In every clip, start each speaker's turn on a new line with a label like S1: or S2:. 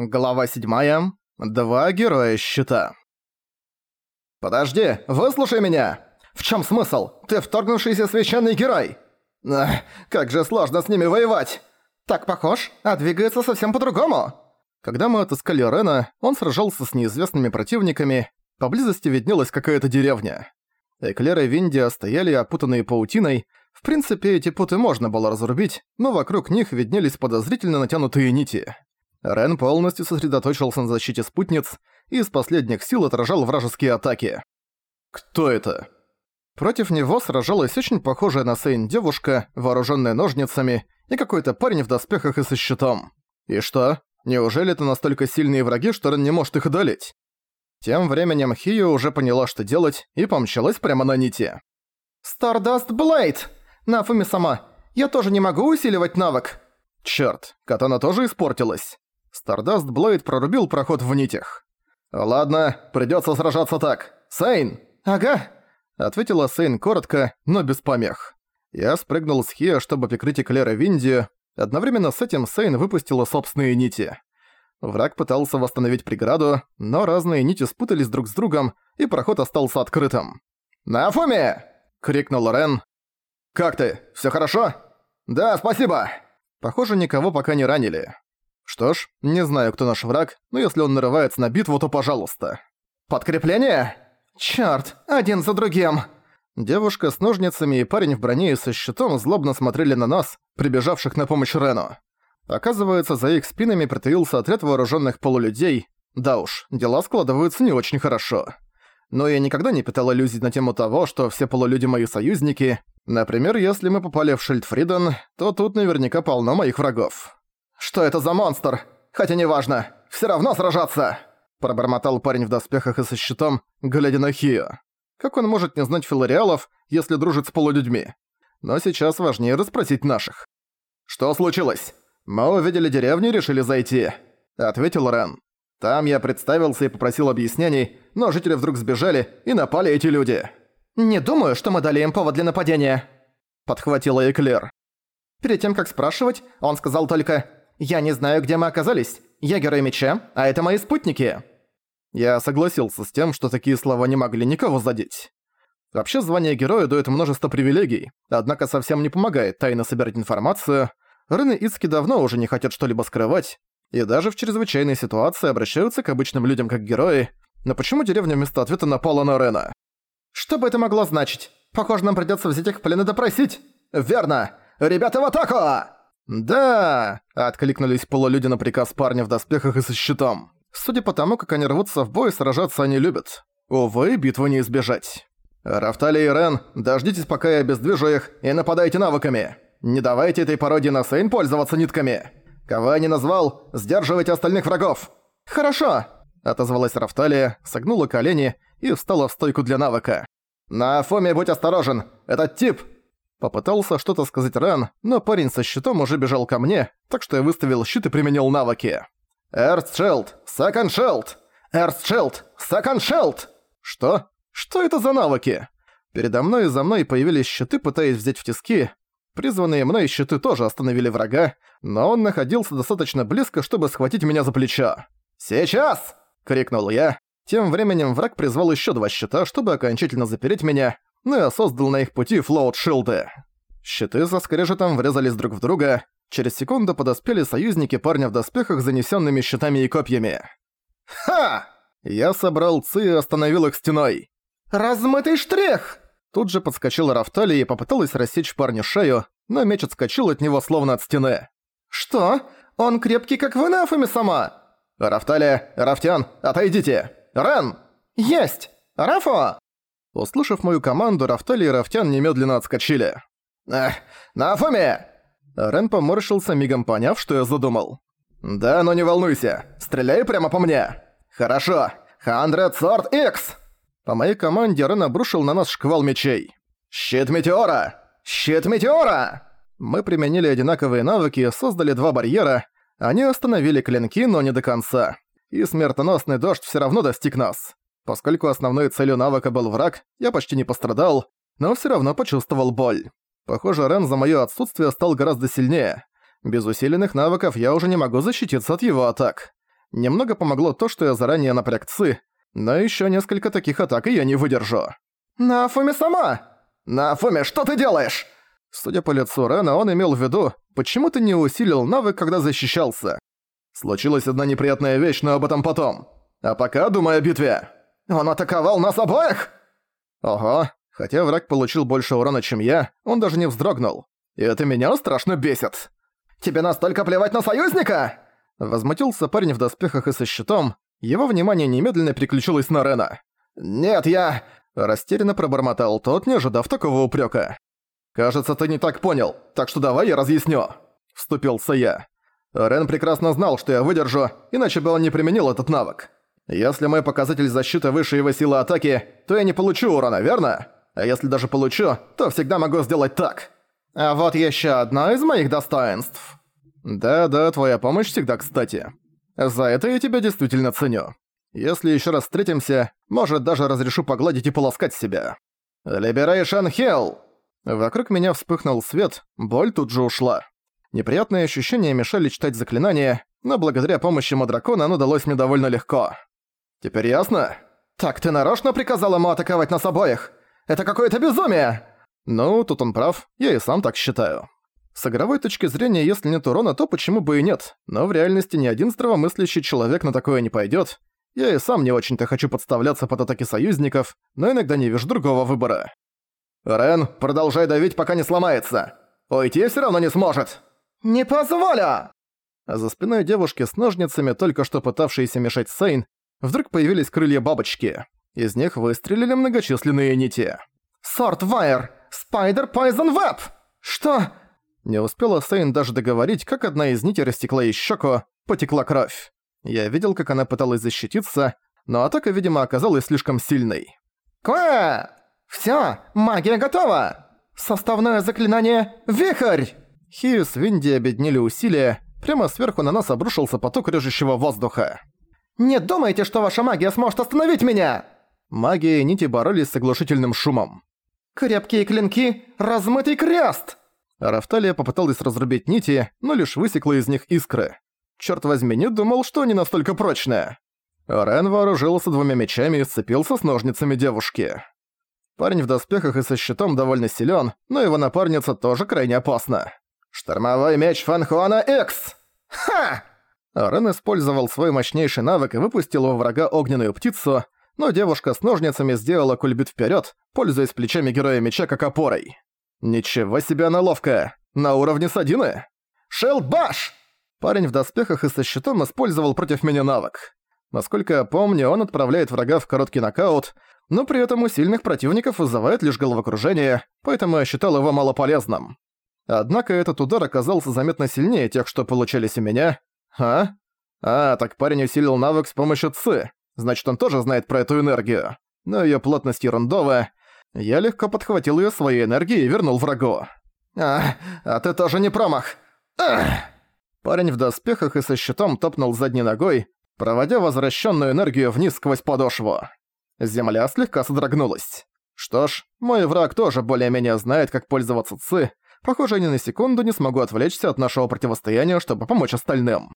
S1: Глава 7. Два героя щита. «Подожди, выслушай меня! В чем смысл? Ты вторгнувшийся священный герой! Ах, как же сложно с ними воевать! Так похож, а двигается совсем по-другому!» Когда мы отыскали Рена, он сражался с неизвестными противниками, поблизости виднелась какая-то деревня. Эклер и Виндия стояли опутанные паутиной, в принципе, эти путы можно было разрубить, но вокруг них виднелись подозрительно натянутые нити. Рен полностью сосредоточился на защите спутниц и из последних сил отражал вражеские атаки. Кто это? Против него сражалась очень похожая на Сейн девушка, вооруженная ножницами, и какой-то парень в доспехах и со щитом. И что? Неужели это настолько сильные враги, что Рен не может их одолеть? Тем временем Хию уже поняла, что делать, и помчалась прямо на нити. «Стардаст Блейд! Нафуми сама, я тоже не могу усиливать навык!» Чёрт, катана тоже испортилась. Стардаст Блейд прорубил проход в нитях. «Ладно, придётся сражаться так. Сейн!» «Ага!» Ответила Сейн коротко, но без помех. Я спрыгнул с Хия, чтобы прикрыть Эклера Виндию. Одновременно с этим Сейн выпустила собственные нити. Враг пытался восстановить преграду, но разные нити спутались друг с другом, и проход остался открытым. «Нафуми!» — крикнул Рен. «Как ты? Всё хорошо?» «Да, спасибо!» Похоже, никого пока не ранили. Что ж, не знаю, кто наш враг, но если он нарывается на битву, то пожалуйста. «Подкрепление? Чёрт, один за другим!» Девушка с ножницами и парень в броне и со щитом злобно смотрели на нас, прибежавших на помощь Рену. Оказывается, за их спинами притаился отряд вооруженных полулюдей. Да уж, дела складываются не очень хорошо. Но я никогда не питал иллюзий на тему того, что все полулюди мои союзники. Например, если мы попали в Шильдфриден, то тут наверняка полно моих врагов. «Что это за монстр? Хотя неважно, все равно сражаться!» Пробормотал парень в доспехах и со щитом, глядя на Хио. Как он может не знать филариалов, если дружит с полулюдьми? Но сейчас важнее расспросить наших. «Что случилось? Мы увидели деревню и решили зайти», — ответил Рен. «Там я представился и попросил объяснений, но жители вдруг сбежали и напали эти люди». «Не думаю, что мы дали им повод для нападения», — подхватила Эклер. Перед тем, как спрашивать, он сказал только «Я не знаю, где мы оказались. Я герой меча, а это мои спутники». Я согласился с тем, что такие слова не могли никого задеть. Вообще, звание героя дает множество привилегий, однако совсем не помогает тайно собирать информацию. Рын и Ицки давно уже не хотят что-либо скрывать, и даже в чрезвычайной ситуации обращаются к обычным людям как герои, но почему деревня вместо ответа напала на Рена? Что бы это могло значить? Похоже, нам придётся взять их в плен и допросить. Верно! Ребята в атаку! «Да!» – откликнулись полулюди на приказ парня в доспехах и со щитом. Судя по тому, как они рвутся в бой, сражаться они любят. Увы, битву не избежать. Рафтали и Рен, дождитесь, пока я обездвижу их, и нападайте навыками. Не давайте этой пародии на Сейн пользоваться нитками. Кого я не назвал, сдерживайте остальных врагов. Хорошо, отозвалась Рафталия, согнула колени и встала в стойку для навыка. На Фоме будь осторожен, этот тип Попытался что-то сказать Ран, но парень со щитом уже бежал ко мне, так что я выставил щит и применил навыки. «Эрстшелд! Саканшелд! Эрстшелд! Саканшелд!» «Что? Что это за навыки?» Передо мной и за мной появились щиты, пытаясь взять в тиски. Призванные мной щиты тоже остановили врага, но он находился достаточно близко, чтобы схватить меня за плечо. «Сейчас!» — крикнул я. Тем временем враг призвал еще два щита, чтобы окончательно запереть меня, но ну я создал на их пути флоут-шилды. Щиты со скрежетом врезались друг в друга, через секунду подоспели союзники парня в доспехах с занесенными щитами и копьями. «Ха!» Я собрал ци и остановил их стеной. «Размытый штрих!» Тут же подскочила Рафтали и попыталась рассечь парню шею, но меч отскочил от него словно от стены. «Что? Он крепкий, как вы, Нафами сама!» «Рафталия, Рафтян, отойдите! Рен!» «Есть! Рафо!» Услышав мою команду, Рафтали и Рафтян немедленно отскочили. «Эх, на Афоме!» Рен поморщился, мигом поняв, что я задумал. «Да, но не волнуйся, стреляй прямо по мне!» «Хорошо! Хандред Сорт Икс!» По моей команде Рен обрушил на нас шквал мечей. «Щит Метеора! Щит Метеора!» Мы применили одинаковые навыки и создали два барьера. Они остановили клинки, но не до конца. И смертоносный дождь все равно достиг нас. Поскольку основной целью навыка был враг, я почти не пострадал, но все равно почувствовал боль. Похоже, Рен за моё отсутствие стал гораздо сильнее. Без усиленных навыков я уже не могу защититься от его атак. Немного помогло то, что я заранее напряг Ци, но ещё несколько таких атак и я не выдержу. «Нафуми сама! Нафуми, что ты делаешь?» Судя по лицу Рена, он имел в виду, почему ты не усилил навык, когда защищался. Случилась одна неприятная вещь, но об этом потом. А пока думай о битве. Он атаковал нас обоих? Ого, хотя враг получил больше урона, чем я, он даже не вздрогнул. И это меня страшно бесит. Тебе настолько плевать на союзника? Возмутился парень в доспехах и со щитом. Его внимание немедленно переключилось на Рена. «Нет, я...» Растерянно пробормотал тот, не ожидав такого упрека. «Кажется, ты не так понял, так что давай я разъясню», — вступился я. Рен прекрасно знал, что я выдержу, иначе бы он не применил этот навык. Если мой показатель защиты выше его силы атаки, то я не получу урона, верно? А если даже получу, то всегда могу сделать так. А вот еще одно из моих достоинств. Да-да, твоя помощь всегда кстати. За это я тебя действительно ценю. Если еще раз встретимся, может даже разрешу погладить и полоскать себя. Liberation Hill! Вокруг меня вспыхнул свет, боль тут же ушла. Неприятные ощущения мешали читать заклинания, но благодаря помощи Мадракона оно далось мне довольно легко. Теперь ясно? Так ты нарочно приказал ему атаковать нас обоих? Это какое-то безумие! Ну, тут он прав, я и сам так считаю. С игровой точки зрения, если нет урона, то почему бы и нет, но в реальности ни один здравомыслящий человек на такое не пойдет. Я и сам не очень-то хочу подставляться под атаки союзников, но иногда не вижу другого выбора. «Рен, продолжай давить, пока не сломается. Уйти все равно не сможет!» «Не позволю!» За спиной девушки с ножницами, только что пытавшейся мешать Сейн, вдруг появились крылья бабочки. Из них выстрелили многочисленные нити. «Сорт Вайер! Спайдер Пойзен Веб!» «Что?» Не успела Сейн даже договорить, как одна из нитей растекла ей щеку, потекла кровь. Я видел, как она пыталась защититься, но атака, видимо, оказалась слишком сильной. «Ква! Всё, магия готова! Составное заклинание «Вихрь!» Хию с Винди объединили усилия, прямо сверху на нас обрушился поток режущего воздуха. «Не думайте, что ваша магия сможет остановить меня!» Магия и нити боролись с оглушительным шумом. «Крепкие клинки! Размытый крест!» Рафталия попыталась разрубить нити, но лишь высекла из них искры. Черт возьми, не думал, что они настолько прочные. Рен вооружился двумя мечами и сцепился с ножницами девушки. Парень в доспехах и со щитом довольно силен, но его напарница тоже крайне опасна. «Штормовой меч Фанхуана X! Ха!» Рен использовал свой мощнейший навык и выпустил во врага огненную птицу, но девушка с ножницами сделала кульбит вперед, пользуясь плечами героя меча как опорой. «Ничего себе она ловкая! На уровне Садины!» «Шелбаш!» Парень в доспехах и со щитом использовал против меня навык. Насколько я помню, он отправляет врага в короткий нокаут, но при этом у сильных противников вызывает лишь головокружение, поэтому я считал его малополезным. Однако этот удар оказался заметно сильнее тех, что получались у меня. А? А, так парень усилил навык с помощью ЦИ. Значит, он тоже знает про эту энергию. Но её плотность ерундовая. Я легко подхватил её своей энергией и вернул врагу. А, а ты тоже не промах. Ах! Парень в доспехах и со щитом топнул задней ногой, проводя возвращенную энергию вниз сквозь подошву. Земля слегка содрогнулась. Что ж, мой враг тоже более-менее знает, как пользоваться ЦИ, Похоже, я ни на секунду не смогу отвлечься от нашего противостояния, чтобы помочь остальным.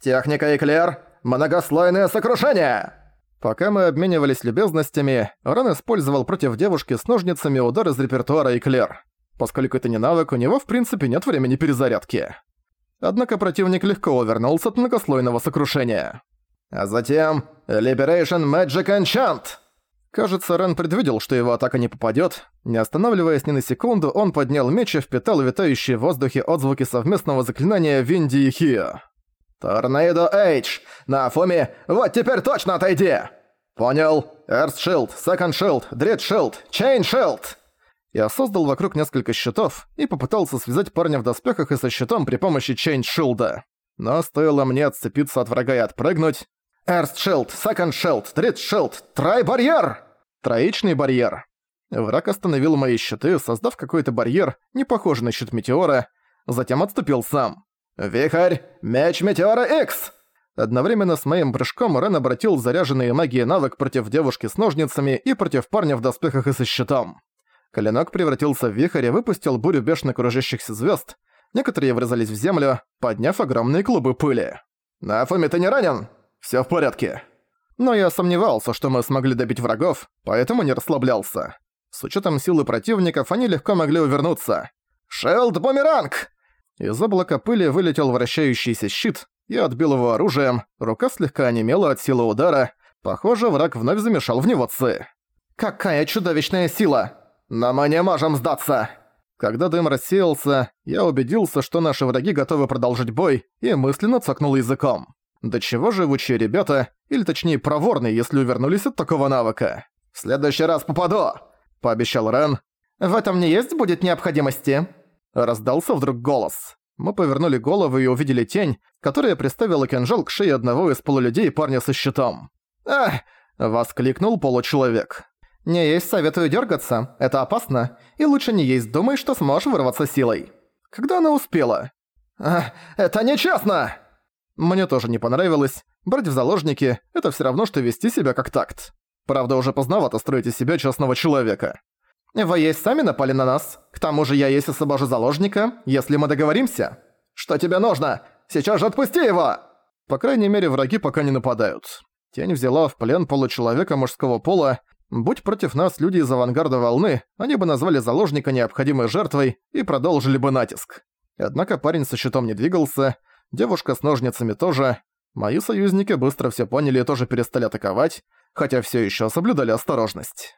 S1: «Техника Эклер! Многослойное сокрушение!» Пока мы обменивались любезностями, Ран использовал против девушки с ножницами удар из репертуара Эклер. Поскольку это не навык, у него в принципе нет времени перезарядки. Однако противник легко увернулся от многослойного сокрушения. А затем Liberation Magic Enchant! Кажется, Рен предвидел, что его атака не попадет. Не останавливаясь ни на секунду, он поднял меч и впитал витающие в воздухе отзвуки совместного заклинания Винди и Хио. «Tornado Edge! Наофуми, вот теперь точно отойди!» «Понял. Erst Shield, Second Shield, Dritte Shield, Chain Shield!» Я создал вокруг несколько щитов и попытался связать парня в доспехах и со щитом при помощи Chain Shield а. Но стоило мне отцепиться от врага и отпрыгнуть, Erst Shield, Second Shield, Dritte Shield, Tri-барьер! Троичный барьер. Враг остановил мои щиты, создав какой-то барьер, не похожий на щит Метеора, затем отступил сам. «Вихрь! Меч Метеора X!» Одновременно с моим прыжком Рен обратил заряженный магией навык против девушки с ножницами и против парня в доспехах и со щитом. Клинок превратился в вихрь и выпустил бурю бешено кружащихся звезд. Некоторые врезались в землю, подняв огромные клубы пыли. «Нафуми, ты не ранен?» Всё в порядке». Но я сомневался, что мы смогли добить врагов, поэтому не расслаблялся. С учетом силы противников они легко могли увернуться. «Шелд-бумеранг!» Из облака пыли вылетел вращающийся щит, я отбил его оружием, рука слегка онемела от силы удара. Похоже, враг вновь замешал в него ци. «Какая чудовищная сила! Но мы не можем сдаться!» Когда дым рассеялся, я убедился, что наши враги готовы продолжить бой, и мысленно цокнул языком. Да чего живучие ребята, или точнее проворные, если увернулись от такого навыка. «В следующий раз попаду!» – пообещал Рен. «В этом не есть будет необходимости?» Раздался вдруг голос. Мы повернули головы и увидели тень, которая приставила кинжал к шее одного из полулюдей парня со щитом. «Ах!» – воскликнул получеловек. «Не есть советую дергаться, это опасно, и лучше не есть думай, что сможешь вырваться силой». Когда она успела? «Ах, это нечестно!» Мне тоже не понравилось. Брать в заложники – это все равно, что вести себя как такт. Правда, уже поздновато строить из себя честного человека. Вы есть сами напали на нас. К тому же я есть освобожу заложника, если мы договоримся. Что тебе нужно? Сейчас же отпусти его! По крайней мере, враги пока не нападают. Тень взяла в плен получеловека мужского пола. Будь против нас люди из авангарда волны, они бы назвали заложника необходимой жертвой и продолжили бы натиск. Однако парень со щитом не двигался, девушка с ножницами тоже. Мои союзники быстро все поняли и тоже перестали атаковать, хотя все еще соблюдали осторожность.